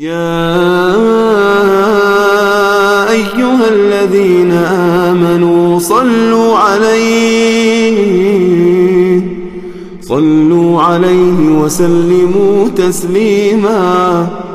يا أيها الذين آمنوا صلوا عليه صلوا عليه وسلموا تسليماً.